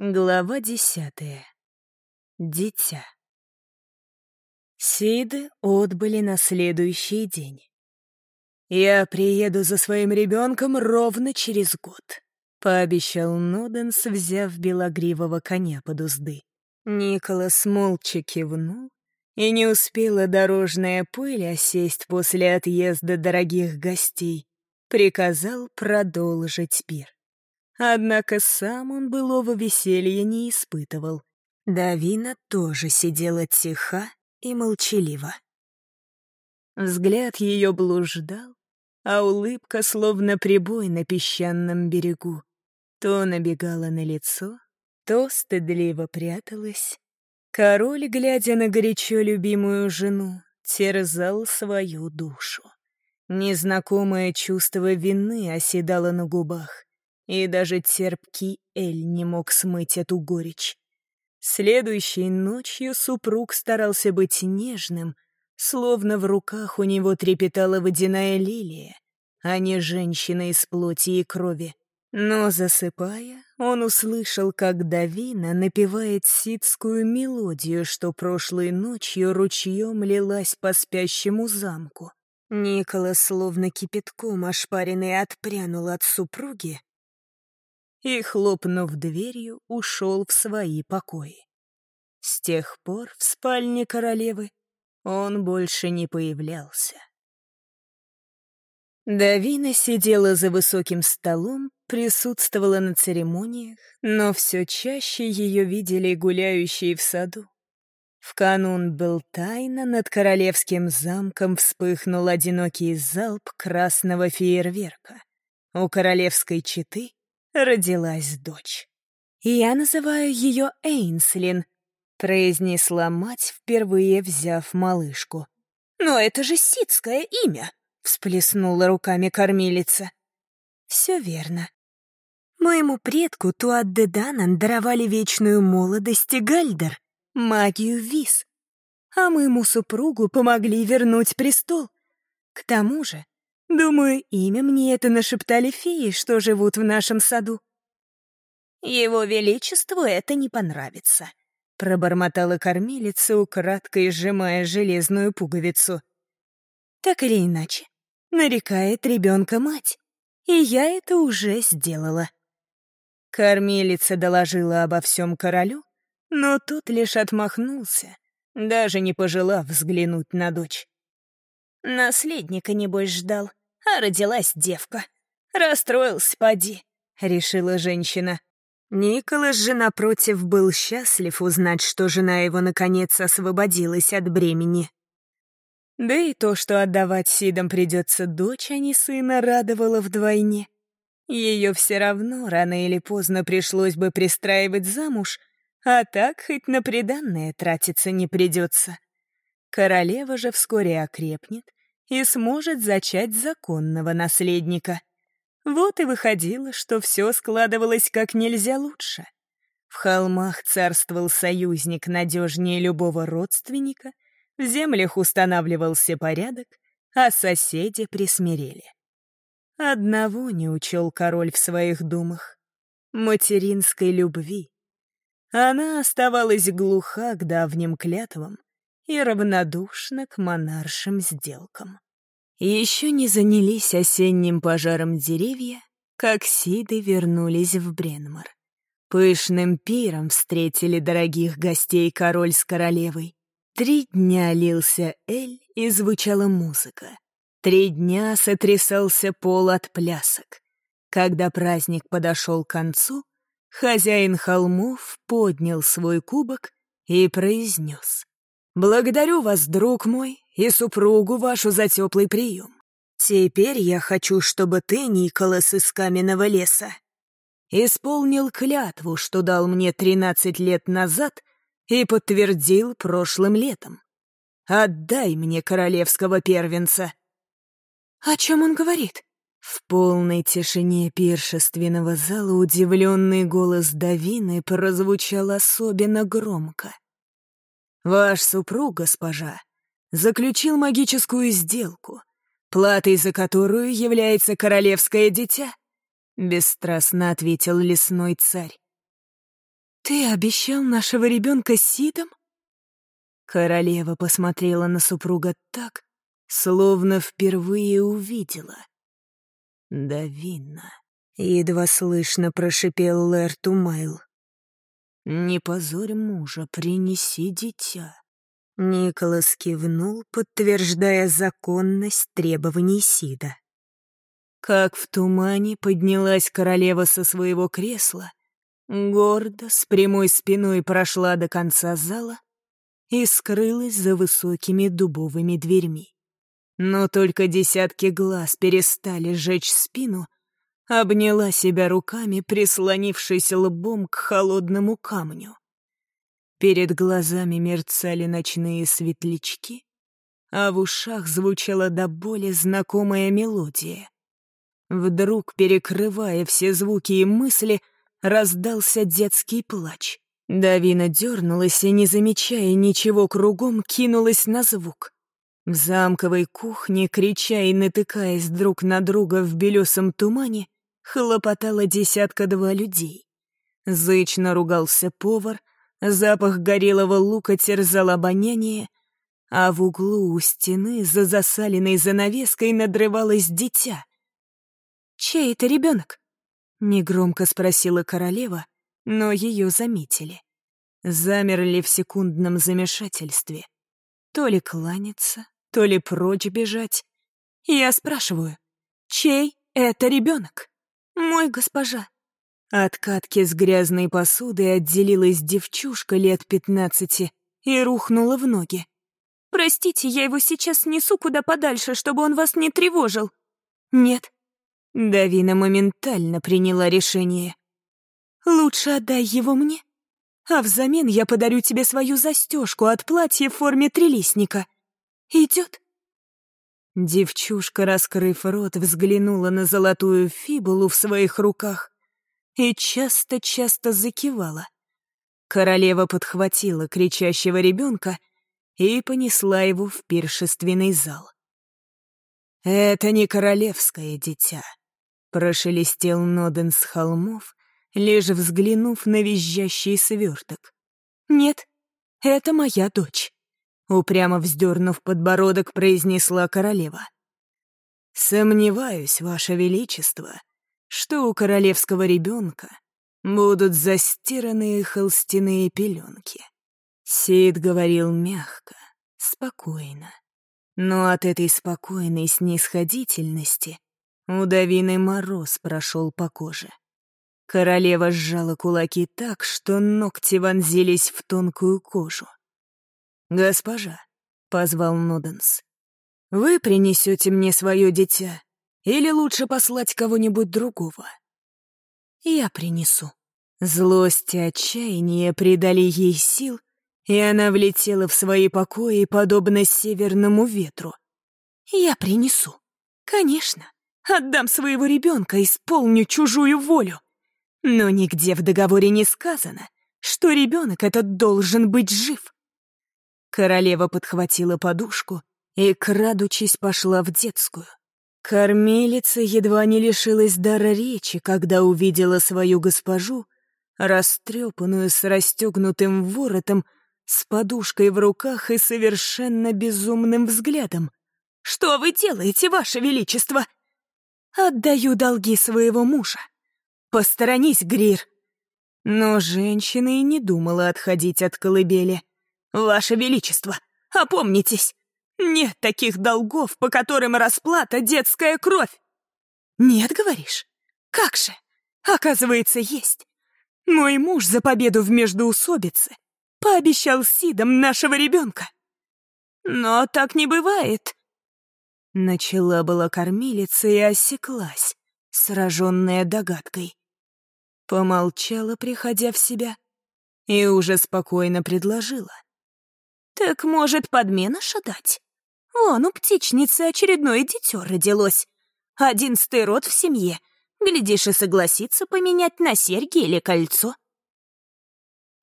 Глава десятая. Дитя. Сиды отбыли на следующий день. «Я приеду за своим ребенком ровно через год», — пообещал Ноденс, взяв белогривого коня под узды. Николас молча кивнул, и не успела дорожная пыль осесть после отъезда дорогих гостей, приказал продолжить пир. Однако сам он былого веселья не испытывал. Давина тоже сидела тиха и молчалива. Взгляд ее блуждал, а улыбка словно прибой на песчаном берегу. То набегала на лицо, то стыдливо пряталась. Король, глядя на горячо любимую жену, терзал свою душу. Незнакомое чувство вины оседало на губах и даже терпкий Эль не мог смыть эту горечь. Следующей ночью супруг старался быть нежным, словно в руках у него трепетала водяная лилия, а не женщина из плоти и крови. Но, засыпая, он услышал, как Давина напевает ситскую мелодию, что прошлой ночью ручьем лилась по спящему замку. Николас, словно кипятком ошпаренный, отпрянул от супруги и, хлопнув дверью, ушел в свои покои. С тех пор в спальне королевы он больше не появлялся. Давина сидела за высоким столом, присутствовала на церемониях, но все чаще ее видели гуляющие в саду. В канун был тайно над королевским замком вспыхнул одинокий залп красного фейерверка. У королевской четы родилась дочь. «Я называю ее Эйнслин», — произнесла мать, впервые взяв малышку. «Но это же ситское имя», — всплеснула руками кормилица. «Все верно. Моему предку Туаддеданан даровали вечную молодость и Гальдер, магию виз, а моему супругу помогли вернуть престол. К тому же Думаю, имя мне это нашептали феи, что живут в нашем саду. Его Величеству это не понравится, пробормотала кормилица, украдкой сжимая железную пуговицу. Так или иначе, нарекает ребенка мать, и я это уже сделала. Кормилица доложила обо всем королю, но тот лишь отмахнулся, даже не пожелав взглянуть на дочь. Наследника, небось, ждал а родилась девка. Расстроился, поди», — решила женщина. Николас же, напротив, был счастлив узнать, что жена его, наконец, освободилась от бремени. Да и то, что отдавать Сидам придется дочь, а не сына, радовало вдвойне. Ее все равно рано или поздно пришлось бы пристраивать замуж, а так хоть на приданное тратиться не придется. Королева же вскоре окрепнет, и сможет зачать законного наследника. Вот и выходило, что все складывалось как нельзя лучше. В холмах царствовал союзник надежнее любого родственника, в землях устанавливался порядок, а соседи присмирели. Одного не учел король в своих думах — материнской любви. Она оставалась глуха к давним клятвам, и равнодушна к монаршим сделкам. Еще не занялись осенним пожаром деревья, как Сиды вернулись в Бренмар. Пышным пиром встретили дорогих гостей король с королевой. Три дня лился эль и звучала музыка. Три дня сотрясался пол от плясок. Когда праздник подошел к концу, хозяин холмов поднял свой кубок и произнес. Благодарю вас, друг мой, и супругу вашу за теплый прием. Теперь я хочу, чтобы ты, Николас из каменного леса, исполнил клятву, что дал мне тринадцать лет назад и подтвердил прошлым летом. Отдай мне королевского первенца. О чем он говорит? В полной тишине пиршественного зала удивленный голос Давины прозвучал особенно громко. Ваш супруг, госпожа, заключил магическую сделку, платой за которую является королевское дитя, бесстрастно ответил лесной царь. «Ты обещал нашего ребенка Сидом?» Королева посмотрела на супруга так, словно впервые увидела. «Давинна», — едва слышно прошипел Лэр Тумайл. «Не позорь мужа, принеси дитя». Николас кивнул, подтверждая законность требований Сида. Как в тумане поднялась королева со своего кресла, гордо, с прямой спиной прошла до конца зала и скрылась за высокими дубовыми дверьми. Но только десятки глаз перестали жечь спину, обняла себя руками, прислонившись лбом к холодному камню. Перед глазами мерцали ночные светлячки, а в ушах звучала до боли знакомая мелодия. Вдруг, перекрывая все звуки и мысли, раздался детский плач. Давина дернулась и, не замечая ничего кругом, кинулась на звук. В замковой кухне, крича и натыкаясь друг на друга в белесом тумане, хлопотало десятка-два людей. Зычно ругался повар, запах горелого лука терзал обоняние, а в углу у стены за засаленной занавеской надрывалось дитя. «Чей это ребенок?» — негромко спросила королева, но ее заметили. Замерли в секундном замешательстве. То ли кланяться, то ли прочь бежать. Я спрашиваю, чей это ребенок? Мой госпожа. От катки с грязной посудой отделилась девчушка лет пятнадцати и рухнула в ноги. «Простите, я его сейчас несу куда подальше, чтобы он вас не тревожил». «Нет». Давина моментально приняла решение. Лучше отдай его мне, а взамен я подарю тебе свою застежку от платья в форме трелисника. Идет?» Девчушка, раскрыв рот, взглянула на золотую фибулу в своих руках и часто-часто закивала. Королева подхватила кричащего ребенка и понесла его в пиршественный зал. «Это не королевское дитя», — прошелестел Ноден с холмов, лишь взглянув на визжащий сверток. «Нет, это моя дочь», — упрямо вздернув подбородок, произнесла королева. «Сомневаюсь, Ваше Величество, что у королевского ребенка будут застиранные холстяные пеленки». Сид говорил мягко, спокойно. Но от этой спокойной снисходительности у Давины мороз прошел по коже. Королева сжала кулаки так, что ногти вонзились в тонкую кожу. «Госпожа», — позвал Ноденс, — «вы принесете мне свое дитя или лучше послать кого-нибудь другого?» «Я принесу». Злость и отчаяние придали ей сил, и она влетела в свои покои, подобно северному ветру. «Я принесу. Конечно. Отдам своего ребенка, исполню чужую волю. Но нигде в договоре не сказано, что ребенок этот должен быть жив. Королева подхватила подушку и, крадучись, пошла в детскую. Кормилица едва не лишилась дара речи, когда увидела свою госпожу, растрепанную с расстегнутым воротом, с подушкой в руках и совершенно безумным взглядом. «Что вы делаете, ваше величество?» «Отдаю долги своего мужа», «Посторонись, Грир!» Но женщина и не думала отходить от колыбели. «Ваше Величество, опомнитесь! Нет таких долгов, по которым расплата — детская кровь!» «Нет, говоришь? Как же? Оказывается, есть. Мой муж за победу в междоусобице пообещал Сидом нашего ребенка. Но так не бывает. Начала была кормилица и осеклась, сраженная догадкой. Помолчала, приходя в себя, и уже спокойно предложила. «Так, может, подменыша дать? Вон, у птичницы очередное дитё родилось. Одиннадцатый род в семье. Глядишь, и согласится поменять на серьги или кольцо».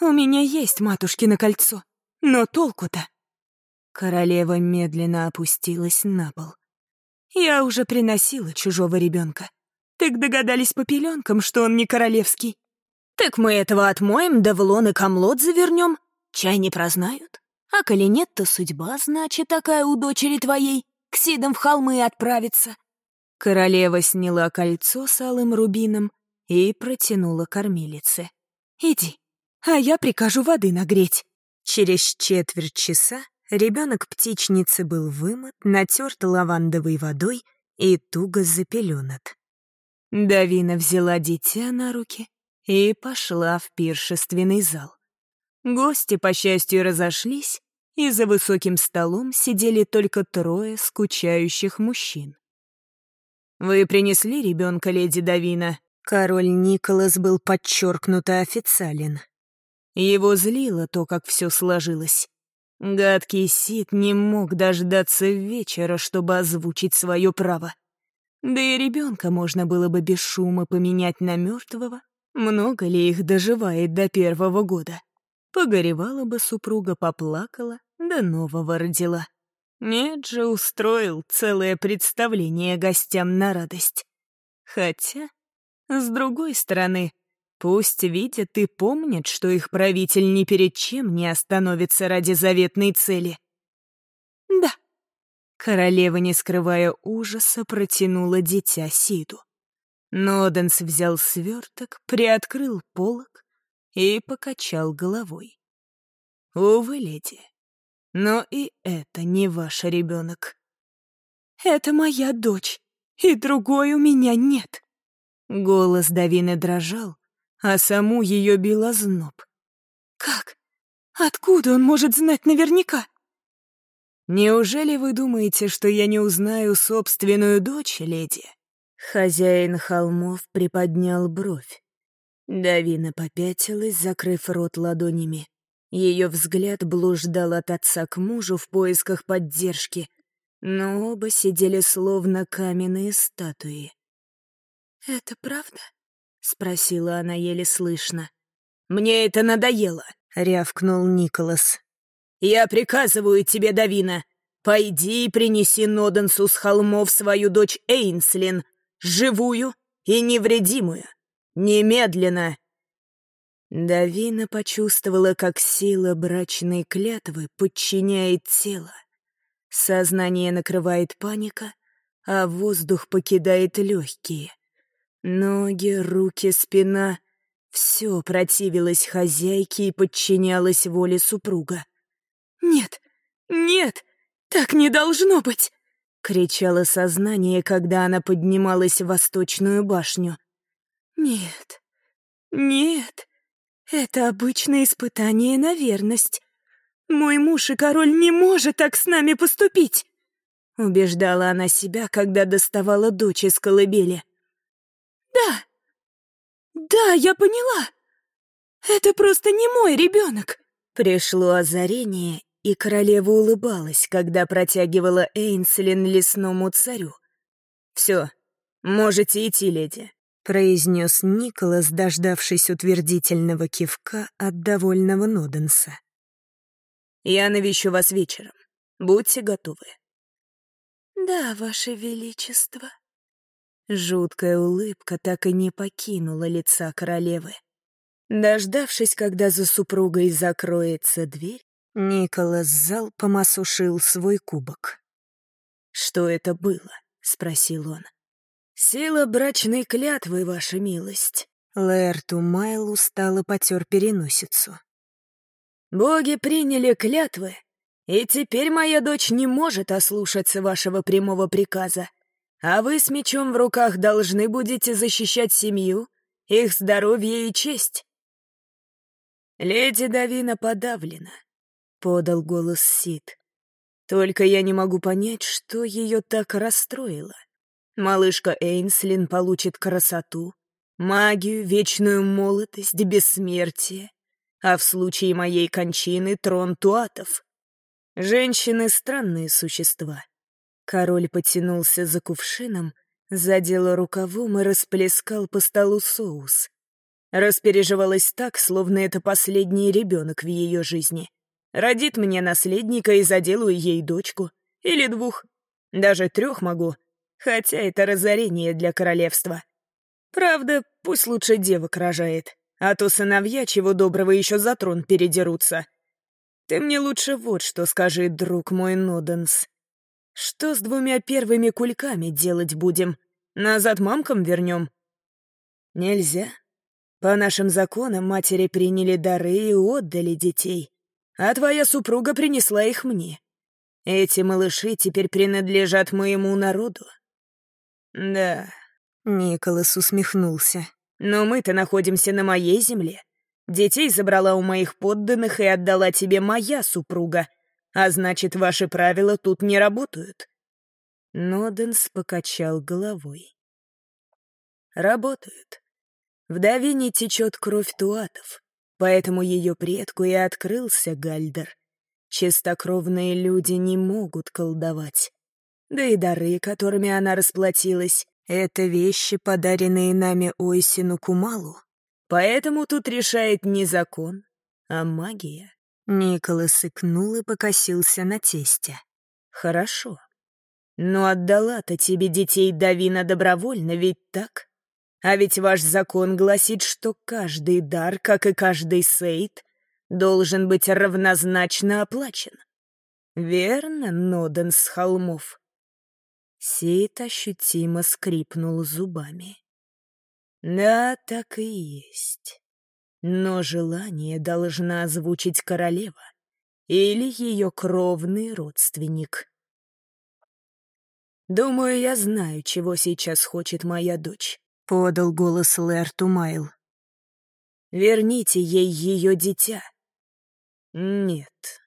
«У меня есть матушкино кольцо, но толку-то?» Королева медленно опустилась на пол. «Я уже приносила чужого ребенка. Так догадались по пеленкам, что он не королевский. Так мы этого отмоем, да в и комлот завернем. Чай не прознают. А коли нет, то судьба, значит, такая у дочери твоей, к Сидам в холмы отправиться. Королева сняла кольцо с алым рубином и протянула кормилице. «Иди, а я прикажу воды нагреть». Через четверть часа ребенок птичницы был вымыт, натерт лавандовой водой и туго запеленат. Давина взяла дитя на руки и пошла в пиршественный зал. Гости, по счастью, разошлись, и за высоким столом сидели только трое скучающих мужчин. «Вы принесли ребенка, леди Давина?» Король Николас был подчеркнуто официален. Его злило то, как все сложилось. Гадкий Сид не мог дождаться вечера, чтобы озвучить свое право. Да и ребенка можно было бы без шума поменять на мертвого. Много ли их доживает до первого года? Погоревала бы супруга, поплакала, да нового родила. Нет же, устроил целое представление гостям на радость. Хотя, с другой стороны, пусть видят и помнят, что их правитель ни перед чем не остановится ради заветной цели. Да, королева, не скрывая ужаса, протянула дитя Сиду. Ноденс взял сверток, приоткрыл полок и покачал головой. «Увы, леди, но и это не ваш ребенок. «Это моя дочь, и другой у меня нет». Голос Давины дрожал, а саму ее била зноб. «Как? Откуда он может знать наверняка?» «Неужели вы думаете, что я не узнаю собственную дочь, леди?» Хозяин холмов приподнял бровь. Давина попятилась, закрыв рот ладонями. Ее взгляд блуждал от отца к мужу в поисках поддержки, но оба сидели словно каменные статуи. «Это правда?» — спросила она еле слышно. «Мне это надоело», — рявкнул Николас. «Я приказываю тебе, Давина, пойди и принеси Ноденсу с холмов свою дочь Эйнслин, живую и невредимую. Немедленно!» Давина почувствовала, как сила брачной клятвы подчиняет тело. Сознание накрывает паника, а воздух покидает легкие. Ноги, руки, спина — все противилось хозяйке и подчинялось воле супруга. «Нет, нет, так не должно быть!» — кричало сознание, когда она поднималась в восточную башню. «Нет, нет, это обычное испытание на верность. Мой муж и король не может так с нами поступить!» Убеждала она себя, когда доставала дочь из колыбели. «Да, да, я поняла. Это просто не мой ребенок!» Пришло озарение, и королева улыбалась, когда протягивала Эйнслин лесному царю. «Все, можете идти, леди. — произнес Николас, дождавшись утвердительного кивка от довольного Ноденса. «Я навещу вас вечером. Будьте готовы». «Да, ваше величество». Жуткая улыбка так и не покинула лица королевы. Дождавшись, когда за супругой закроется дверь, Николас залпом осушил свой кубок. «Что это было?» — спросил он. «Сила брачной клятвы, ваша милость!» Лэрт Умайл устало потер переносицу. «Боги приняли клятвы, и теперь моя дочь не может ослушаться вашего прямого приказа, а вы с мечом в руках должны будете защищать семью, их здоровье и честь». «Леди Давина подавлена», — подал голос Сид. «Только я не могу понять, что ее так расстроило». Малышка Эйнслин получит красоту, магию, вечную молодость, бессмертие, а в случае моей кончины — трон туатов. Женщины — странные существа. Король потянулся за кувшином, задел рукавом и расплескал по столу соус. Распереживалась так, словно это последний ребенок в ее жизни. Родит мне наследника и заделаю ей дочку. Или двух. Даже трех могу — Хотя это разорение для королевства. Правда, пусть лучше девок рожает, а то сыновья чего доброго еще за трон передерутся. Ты мне лучше вот что скажи, друг мой Ноденс. Что с двумя первыми кульками делать будем? Назад мамкам вернем? Нельзя. По нашим законам матери приняли дары и отдали детей, а твоя супруга принесла их мне. Эти малыши теперь принадлежат моему народу. Да, Николас усмехнулся. Но мы-то находимся на моей земле. Детей забрала у моих подданных и отдала тебе моя супруга, а значит, ваши правила тут не работают. Ноденс покачал головой. Работают. В Давине течет кровь туатов, поэтому ее предку и открылся Гальдер. Чистокровные люди не могут колдовать. Да и дары, которыми она расплатилась, — это вещи, подаренные нами Ойсину Кумалу. Поэтому тут решает не закон, а магия. Николас икнул и покосился на тесте. «Хорошо. Но отдала-то тебе детей Давина добровольно, ведь так? А ведь ваш закон гласит, что каждый дар, как и каждый сейт, должен быть равнозначно оплачен. Верно, Ноден с холмов?» Сейт ощутимо скрипнул зубами. «Да, так и есть. Но желание должна озвучить королева или ее кровный родственник. «Думаю, я знаю, чего сейчас хочет моя дочь», — подал голос Лэр Тумайл. «Верните ей ее дитя». «Нет».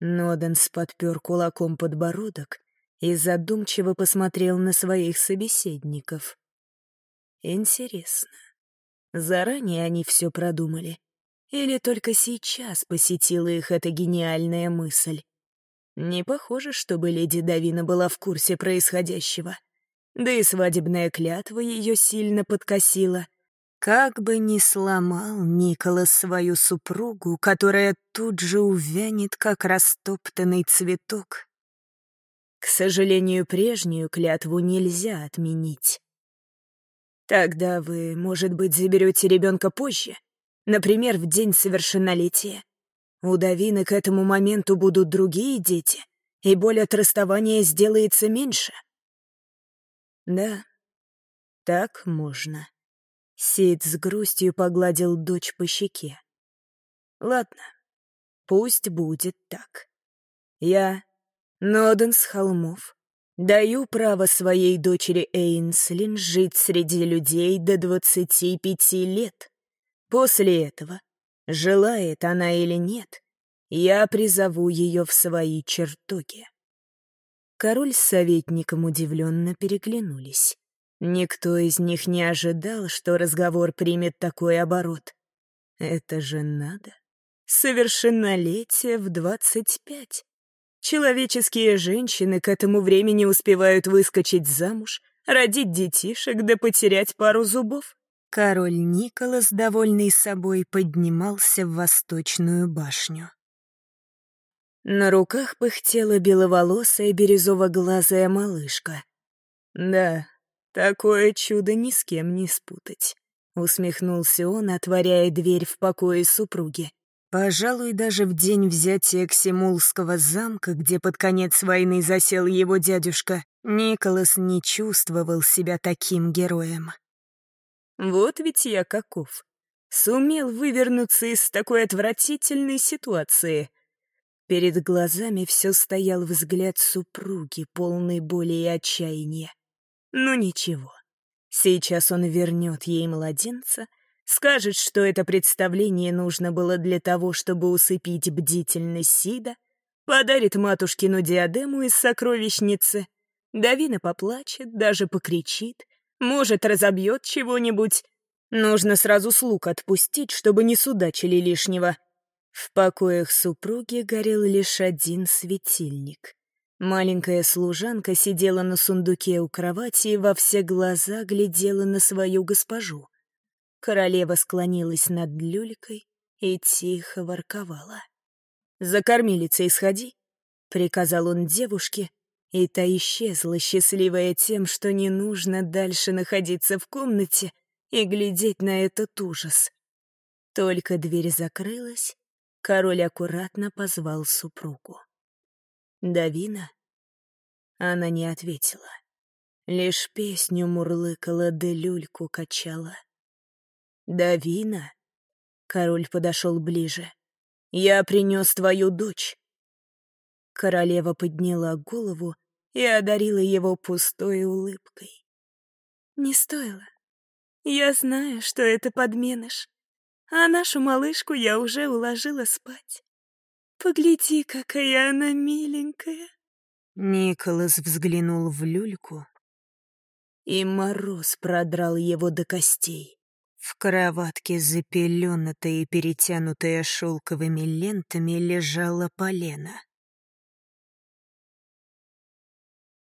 Ноденс подпер кулаком подбородок и задумчиво посмотрел на своих собеседников. «Интересно, Заранее они все продумали. Или только сейчас посетила их эта гениальная мысль. Не похоже, чтобы леди Давина была в курсе происходящего. Да и свадебная клятва ее сильно подкосила. Как бы ни сломал Николас свою супругу, которая тут же увянет, как растоптанный цветок. К сожалению, прежнюю клятву нельзя отменить. Тогда вы, может быть, заберете ребенка позже, например, в день совершеннолетия. У Давины к этому моменту будут другие дети, и боль от расставания сделается меньше. Да, так можно. Сид с грустью погладил дочь по щеке. Ладно, пусть будет так. Я, Ноден с холмов, Даю право своей дочери Эйнслин жить среди людей до 25 лет. После этого, желает она или нет, я призову ее в свои чертоги. Король с советником удивленно переглянулись. Никто из них не ожидал, что разговор примет такой оборот. Это же надо. Совершеннолетие в двадцать пять. Человеческие женщины к этому времени успевают выскочить замуж, родить детишек да потерять пару зубов. Король Николас, довольный собой, поднимался в восточную башню. На руках пыхтела беловолосая бирюзово-глазая малышка. «Да, такое чудо ни с кем не спутать», — усмехнулся он, отворяя дверь в покое супруги. Пожалуй, даже в день взятия Ксимулского замка, где под конец войны засел его дядюшка, Николас не чувствовал себя таким героем. Вот ведь я каков. Сумел вывернуться из такой отвратительной ситуации. Перед глазами все стоял взгляд супруги, полный боли и отчаяния. Ну ничего, сейчас он вернет ей младенца — Скажет, что это представление нужно было для того, чтобы усыпить бдительность Сида, подарит матушкину диадему из сокровищницы. Давина поплачет, даже покричит, может, разобьет чего-нибудь. Нужно сразу слуг отпустить, чтобы не судачили лишнего. В покоях супруги горел лишь один светильник. Маленькая служанка сидела на сундуке у кровати и во все глаза глядела на свою госпожу. Королева склонилась над люлькой и тихо ворковала. «За кормилицей сходи», — приказал он девушке, и та исчезла, счастливая тем, что не нужно дальше находиться в комнате и глядеть на этот ужас. Только дверь закрылась, король аккуратно позвал супругу. «Давина?» Она не ответила. Лишь песню мурлыкала да люльку качала. «Давина?» Король подошел ближе. «Я принес твою дочь». Королева подняла голову и одарила его пустой улыбкой. «Не стоило. Я знаю, что это подменыш а нашу малышку я уже уложила спать. Погляди, какая она миленькая. Николас взглянул в люльку, и мороз продрал его до костей. В кроватке, запеленутая и перетянутая шелковыми лентами, лежала полена.